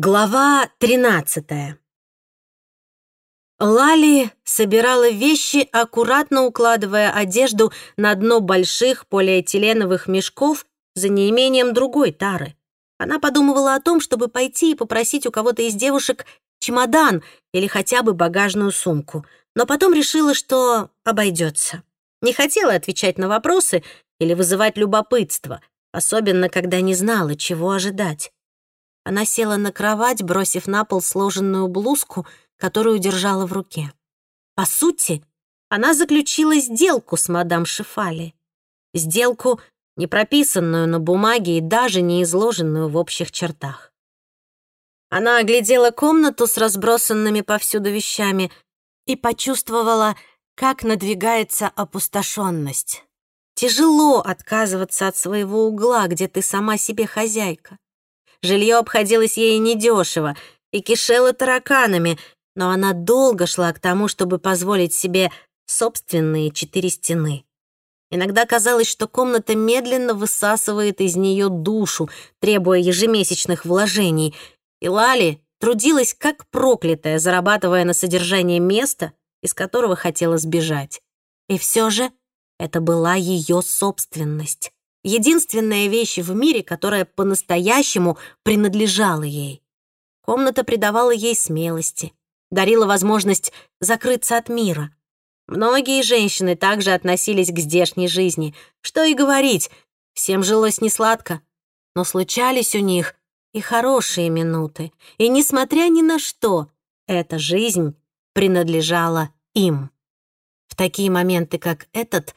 Глава 13 Лали собирала вещи, аккуратно укладывая одежду на дно больших полиэтиленовых мешков за неимением другой тары. Она подумывала о том, чтобы пойти и попросить у кого-то из девушек чемодан или хотя бы багажную сумку, но потом решила, что обойдется. Не хотела отвечать на вопросы или вызывать любопытство, особенно когда не знала, чего ожидать. Она села на кровать, бросив на пол сложенную блузку, которую держала в руке. По сути, она заключила сделку с мадам Шифали. Сделку, не прописанную на бумаге и даже не изложенную в общих чертах. Она оглядела комнату с разбросанными повсюду вещами и почувствовала, как надвигается опустошенность. Тяжело отказываться от своего угла, где ты сама себе хозяйка. Жилье обходилось ей недешево и кишело тараканами, но она долго шла к тому, чтобы позволить себе собственные четыре стены. Иногда казалось, что комната медленно высасывает из нее душу, требуя ежемесячных вложений, и Лали трудилась как проклятая, зарабатывая на содержание места, из которого хотела сбежать. И все же это была ее собственность единственная вещь в мире, которая по-настоящему принадлежала ей. Комната придавала ей смелости, дарила возможность закрыться от мира. Многие женщины также относились к здешней жизни. Что и говорить, всем жилось несладко. Но случались у них и хорошие минуты. И, несмотря ни на что, эта жизнь принадлежала им. В такие моменты, как этот,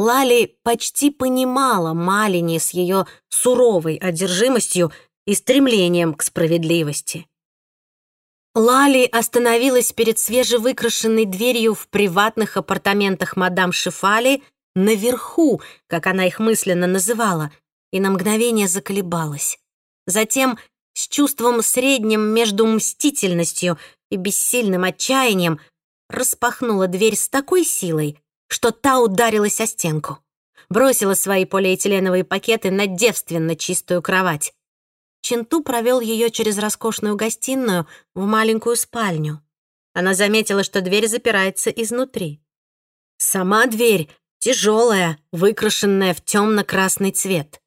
Лали почти понимала Малини с ее суровой одержимостью и стремлением к справедливости. Лали остановилась перед свежевыкрашенной дверью в приватных апартаментах мадам Шифали наверху, как она их мысленно называла, и на мгновение заколебалась. Затем, с чувством средним между мстительностью и бессильным отчаянием, распахнула дверь с такой силой, что та ударилась о стенку. Бросила свои полиэтиленовые пакеты на девственно чистую кровать. Чинту провел ее через роскошную гостиную в маленькую спальню. Она заметила, что дверь запирается изнутри. Сама дверь тяжелая, выкрашенная в темно-красный цвет.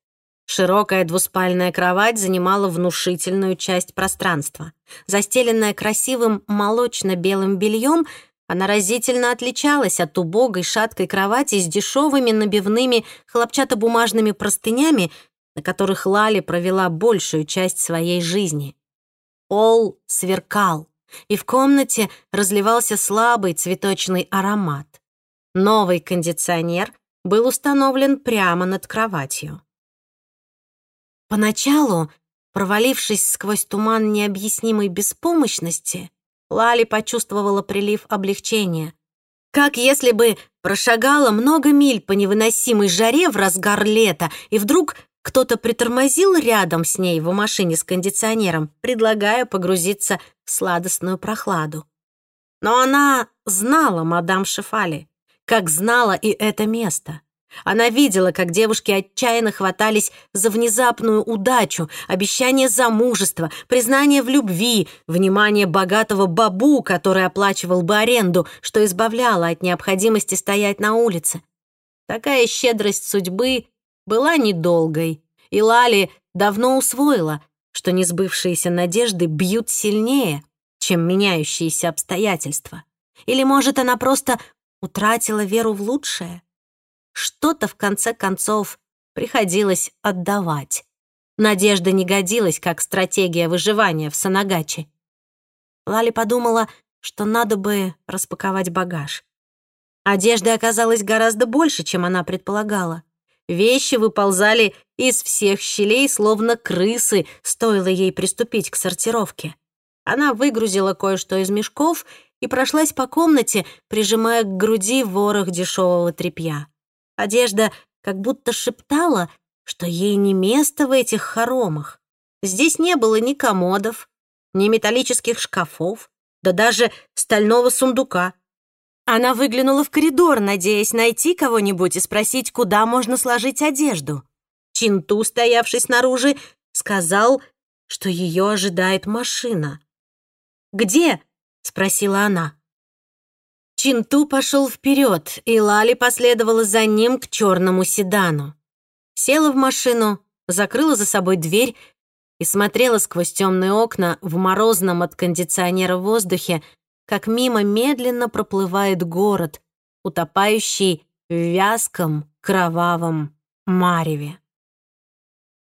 Широкая двуспальная кровать занимала внушительную часть пространства. Застеленная красивым молочно-белым бельем, она разительно отличалась от убогой шаткой кровати с дешевыми набивными хлопчатобумажными простынями, на которых Лали провела большую часть своей жизни. Пол сверкал, и в комнате разливался слабый цветочный аромат. Новый кондиционер был установлен прямо над кроватью. Поначалу, провалившись сквозь туман необъяснимой беспомощности, Лали почувствовала прилив облегчения. Как если бы прошагала много миль по невыносимой жаре в разгар лета, и вдруг кто-то притормозил рядом с ней в машине с кондиционером, предлагая погрузиться в сладостную прохладу. Но она знала мадам Шефали, как знала и это место. Она видела, как девушки отчаянно хватались за внезапную удачу, обещание замужества, признание в любви, внимание богатого бабу, который оплачивал бы аренду, что избавляло от необходимости стоять на улице. Такая щедрость судьбы была недолгой, и Лали давно усвоила, что несбывшиеся надежды бьют сильнее, чем меняющиеся обстоятельства. Или, может, она просто утратила веру в лучшее? Что-то, в конце концов, приходилось отдавать. Надежда не годилась как стратегия выживания в Санагаче. Лали подумала, что надо бы распаковать багаж. Одежды оказалось гораздо больше, чем она предполагала. Вещи выползали из всех щелей, словно крысы, стоило ей приступить к сортировке. Она выгрузила кое-что из мешков и прошлась по комнате, прижимая к груди ворох дешевого тряпья. Одежда как будто шептала, что ей не место в этих хоромах. Здесь не было ни комодов, ни металлических шкафов, да даже стального сундука. Она выглянула в коридор, надеясь найти кого-нибудь и спросить, куда можно сложить одежду. Чинту, стоявший снаружи, сказал, что ее ожидает машина. «Где?» — спросила она. Чинту пошел вперед, и Лали последовала за ним к черному седану. Села в машину, закрыла за собой дверь и смотрела сквозь темные окна в морозном от кондиционера воздухе, как мимо медленно проплывает город, утопающий в вязком кровавом мареве.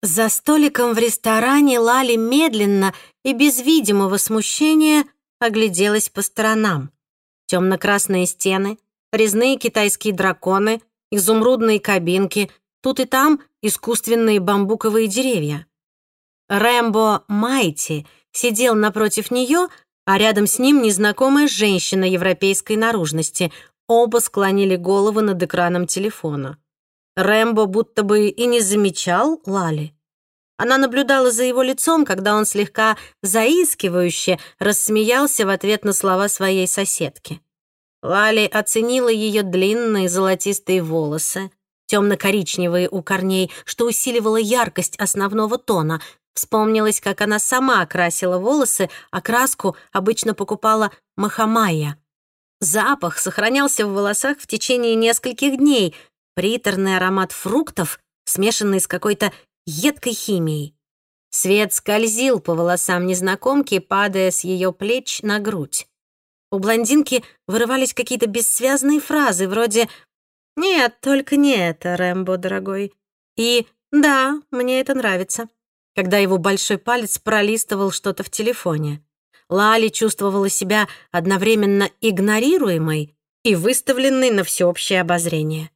За столиком в ресторане Лали медленно и без видимого смущения огляделась по сторонам. Темно-красные стены, резные китайские драконы, изумрудные кабинки, тут и там искусственные бамбуковые деревья. Рэмбо Майти сидел напротив нее, а рядом с ним незнакомая женщина европейской наружности. Оба склонили головы над экраном телефона. Рэмбо будто бы и не замечал Лали. Она наблюдала за его лицом, когда он слегка заискивающе рассмеялся в ответ на слова своей соседки. Лали оценила ее длинные золотистые волосы, темно-коричневые у корней, что усиливало яркость основного тона. Вспомнилось, как она сама окрасила волосы, а краску обычно покупала Махамая. Запах сохранялся в волосах в течение нескольких дней, приторный аромат фруктов, смешанный с какой-то едкой химией. Свет скользил по волосам незнакомки, падая с ее плеч на грудь. У блондинки вырывались какие-то бессвязные фразы вроде «Нет, только не это, Рэмбо, дорогой». И «Да, мне это нравится», когда его большой палец пролистывал что-то в телефоне. Лали чувствовала себя одновременно игнорируемой и выставленной на всеобщее обозрение.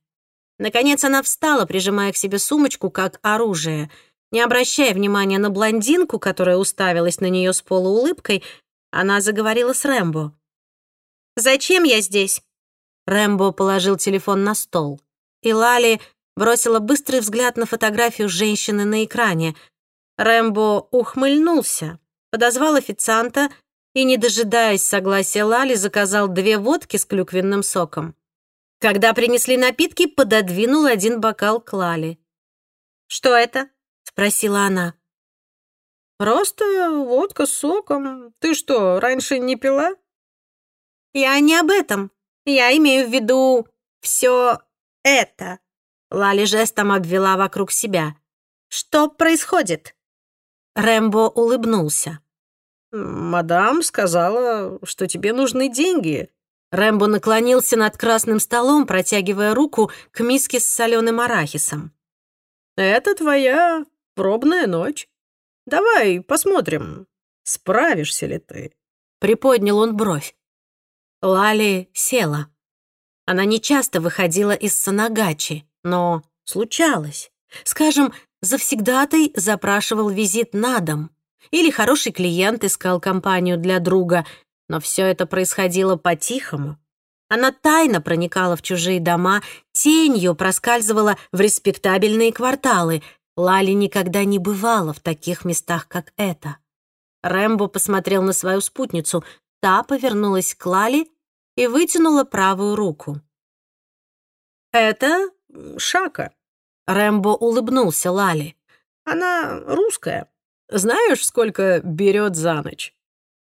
Наконец она встала, прижимая к себе сумочку как оружие. Не обращая внимания на блондинку, которая уставилась на нее с полуулыбкой, она заговорила с Рэмбо. «Зачем я здесь?» Рэмбо положил телефон на стол. И Лали бросила быстрый взгляд на фотографию женщины на экране. Рэмбо ухмыльнулся, подозвал официанта и, не дожидаясь согласия Лали, заказал две водки с клюквенным соком. Когда принесли напитки, пододвинул один бокал к Лали. «Что это?» — спросила она. «Просто водка с соком. Ты что, раньше не пила?» «Я не об этом. Я имею в виду все это». Лали жестом обвела вокруг себя. «Что происходит?» Рэмбо улыбнулся. «Мадам сказала, что тебе нужны деньги. Рэмбо наклонился над красным столом, протягивая руку к миске с соленым арахисом. «Это твоя пробная ночь. Давай посмотрим, справишься ли ты». Приподнял он бровь. Лали села. Она нечасто выходила из Санагачи, но случалось. Скажем, завсегдатай запрашивал визит на дом. Или хороший клиент искал компанию для друга, но все это происходило по-тихому. Она тайно проникала в чужие дома, тенью проскальзывала в респектабельные кварталы. Лали никогда не бывала в таких местах, как это. Рэмбо посмотрел на свою спутницу. Та повернулась к Лали и вытянула правую руку. «Это Шака», — Рэмбо улыбнулся Лали. «Она русская. Знаешь, сколько берет за ночь?»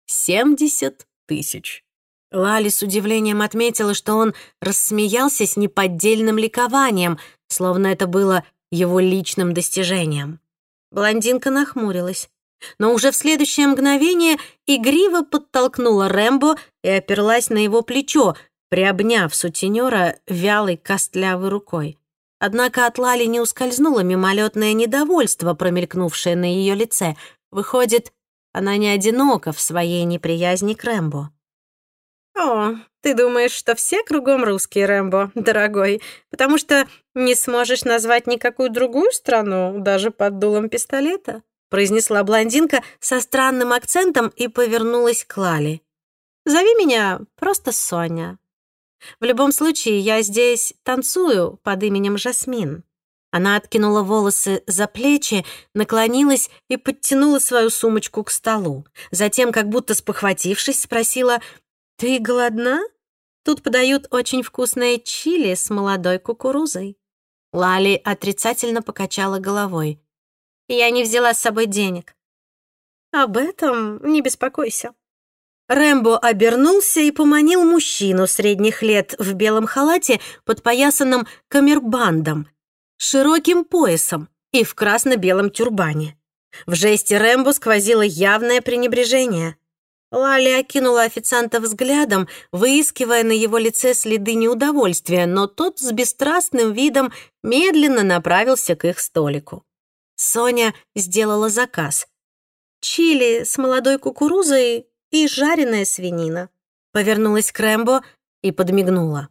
Семьдесят тысяч. Лали с удивлением отметила, что он рассмеялся с неподдельным ликованием, словно это было его личным достижением. Блондинка нахмурилась, но уже в следующее мгновение игриво подтолкнула Рэмбо и оперлась на его плечо, приобняв сутенера вялой костлявой рукой. Однако от Лали не ускользнуло мимолетное недовольство, промелькнувшее на ее лице. Выходит, она не одинока в своей неприязни к Рэмбо. «О, ты думаешь, что все кругом русские, Рэмбо, дорогой, потому что не сможешь назвать никакую другую страну, даже под дулом пистолета?» произнесла блондинка со странным акцентом и повернулась к Лали. «Зови меня просто Соня. В любом случае, я здесь танцую под именем Жасмин. Она откинула волосы за плечи, наклонилась и подтянула свою сумочку к столу. Затем, как будто спохватившись, спросила, «Ты голодна? Тут подают очень вкусное чили с молодой кукурузой». Лали отрицательно покачала головой. «Я не взяла с собой денег». Об этом не беспокойся». Рэмбо обернулся и поманил мужчину средних лет в белом халате, подпоясанном камербандом, широким поясом и в красно-белом тюрбане. В жесте Рэмбо сквозило явное пренебрежение. Лали окинула официанта взглядом, выискивая на его лице следы неудовольствия, но тот с бесстрастным видом медленно направился к их столику. Соня сделала заказ. Чили с молодой кукурузой и жареная свинина. Повернулась к Рэмбо и подмигнула.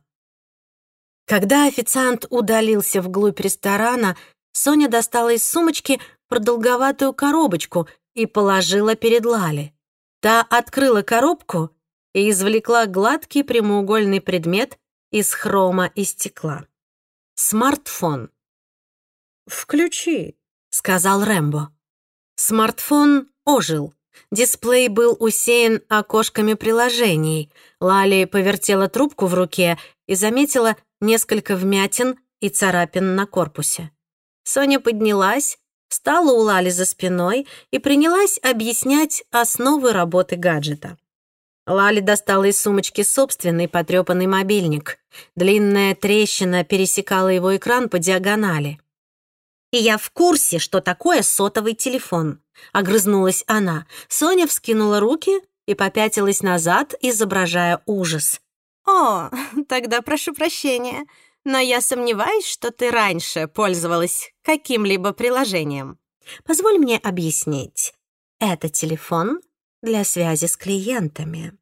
Когда официант удалился вглубь ресторана, Соня достала из сумочки продолговатую коробочку и положила перед Лали. Та открыла коробку и извлекла гладкий прямоугольный предмет из хрома и стекла. Смартфон. «Включи», — сказал Рэмбо. Смартфон ожил. Дисплей был усеян окошками приложений. Лали повертела трубку в руке и заметила несколько вмятин и царапин на корпусе. Соня поднялась, встала у Лали за спиной и принялась объяснять основы работы гаджета. Лали достала из сумочки собственный потрёпанный мобильник. Длинная трещина пересекала его экран по диагонали. «И я в курсе, что такое сотовый телефон», — огрызнулась она. Соня вскинула руки и попятилась назад, изображая ужас. «О, тогда прошу прощения, но я сомневаюсь, что ты раньше пользовалась каким-либо приложением. Позволь мне объяснить. Это телефон для связи с клиентами.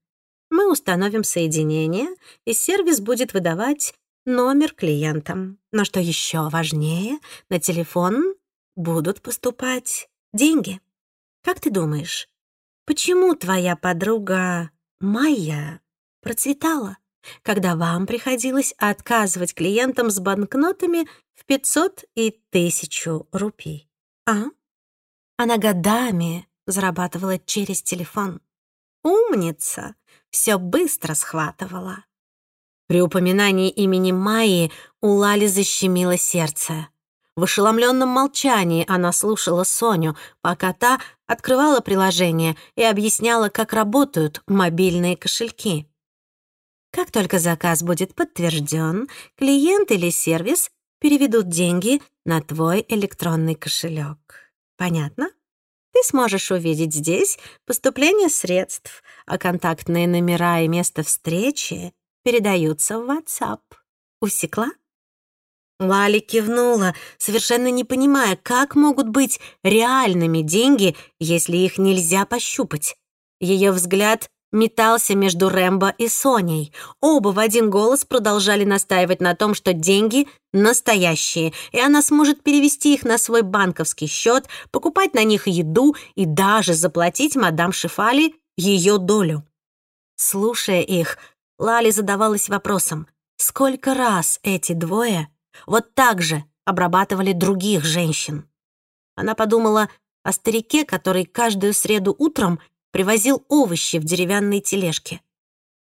Мы установим соединение, и сервис будет выдавать номер клиентам. Но что еще важнее, на телефон будут поступать деньги. Как ты думаешь, почему твоя подруга Майя процветала? Когда вам приходилось отказывать клиентам с банкнотами в 500 и 1000 рупий. А? Она годами зарабатывала через телефон. Умница! Все быстро схватывала. При упоминании имени Майи у Лали защемило сердце. В ошеломленном молчании она слушала Соню, пока та открывала приложение и объясняла, как работают мобильные кошельки. Как только заказ будет подтвержден, клиент или сервис переведут деньги на твой электронный кошелек. Понятно? Ты сможешь увидеть здесь поступление средств, а контактные номера и место встречи передаются в WhatsApp. Усекла? Лали кивнула, совершенно не понимая, как могут быть реальными деньги, если их нельзя пощупать. Ее взгляд метался между Рэмбо и Соней. Оба в один голос продолжали настаивать на том, что деньги настоящие, и она сможет перевести их на свой банковский счет, покупать на них еду и даже заплатить мадам Шифали ее долю. Слушая их, Лали задавалась вопросом, сколько раз эти двое вот так же обрабатывали других женщин. Она подумала о старике, который каждую среду утром привозил овощи в деревянной тележке.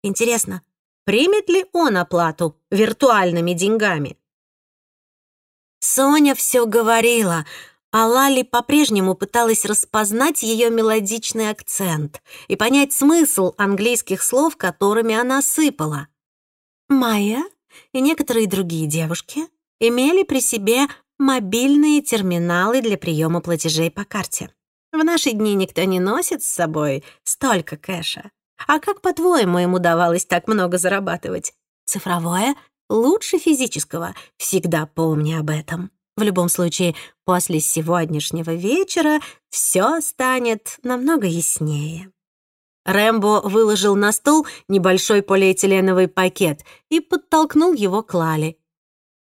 Интересно, примет ли он оплату виртуальными деньгами? Соня все говорила, а Лали по-прежнему пыталась распознать ее мелодичный акцент и понять смысл английских слов, которыми она сыпала. Майя и некоторые другие девушки имели при себе мобильные терминалы для приема платежей по карте. В наши дни никто не носит с собой столько кэша. А как, по-твоему, им удавалось так много зарабатывать? Цифровое лучше физического. Всегда помни об этом. В любом случае, после сегодняшнего вечера все станет намного яснее. Рэмбо выложил на стол небольшой полиэтиленовый пакет и подтолкнул его к Лали.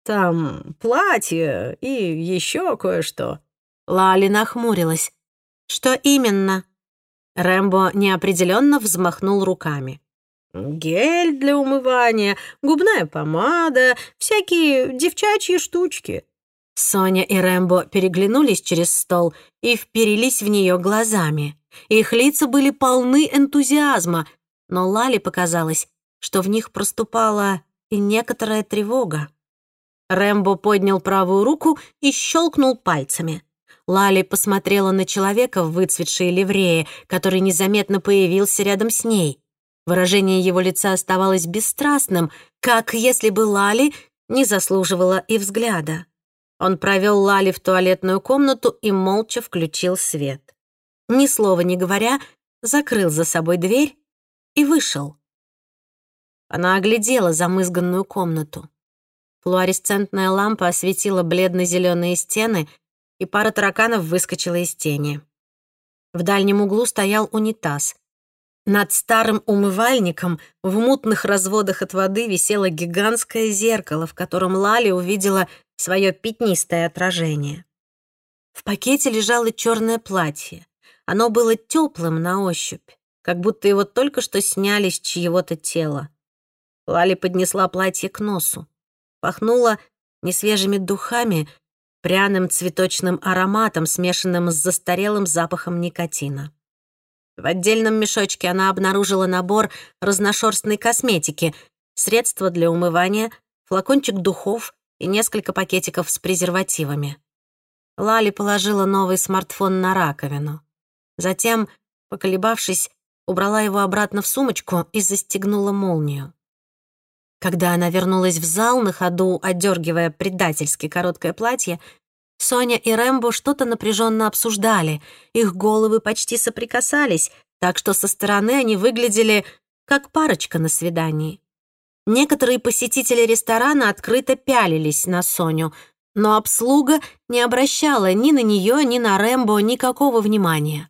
«Там платье и еще кое-что». Лали нахмурилась. «Что именно?» Рэмбо неопределенно взмахнул руками. «Гель для умывания, губная помада, всякие девчачьи штучки». Соня и Рэмбо переглянулись через стол и вперились в нее глазами. Их лица были полны энтузиазма, но Лали показалось, что в них проступала и некоторая тревога. Рэмбо поднял правую руку и щелкнул пальцами. Лали посмотрела на человека в выцветшей ливрее, который незаметно появился рядом с ней. Выражение его лица оставалось бесстрастным, как если бы Лали не заслуживала и взгляда. Он провел Лали в туалетную комнату и молча включил свет. Ни слова не говоря, закрыл за собой дверь и вышел. Она оглядела замызганную комнату. Флуоресцентная лампа осветила бледно-зеленые стены, и пара тараканов выскочила из тени. В дальнем углу стоял унитаз. Над старым умывальником в мутных разводах от воды висело гигантское зеркало, в котором Лали увидела свое пятнистое отражение. В пакете лежало черное платье. Оно было теплым на ощупь, как будто его только что сняли с чьего-то тела. Лали поднесла платье к носу. Пахнуло несвежими духами, пряным цветочным ароматом, смешанным с застарелым запахом никотина. В отдельном мешочке она обнаружила набор разношерстной косметики, средства для умывания, флакончик духов и несколько пакетиков с презервативами. Лали положила новый смартфон на раковину. Затем, поколебавшись, убрала его обратно в сумочку и застегнула молнию. Когда она вернулась в зал, на ходу отдергивая предательски короткое платье, Соня и Рэмбо что-то напряженно обсуждали. Их головы почти соприкасались, так что со стороны они выглядели как парочка на свидании. Некоторые посетители ресторана открыто пялились на Соню, но обслуга не обращала ни на нее, ни на Рэмбо никакого внимания.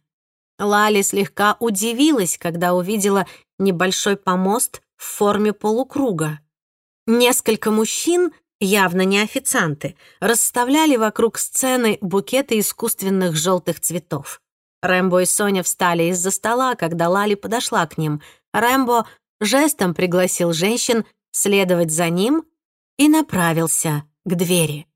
Лали слегка удивилась, когда увидела небольшой помост в форме полукруга. Несколько мужчин, явно не официанты, расставляли вокруг сцены букеты искусственных желтых цветов. Рэмбо и Соня встали из-за стола, когда Лали подошла к ним. Рэмбо жестом пригласил женщин следовать за ним и направился к двери.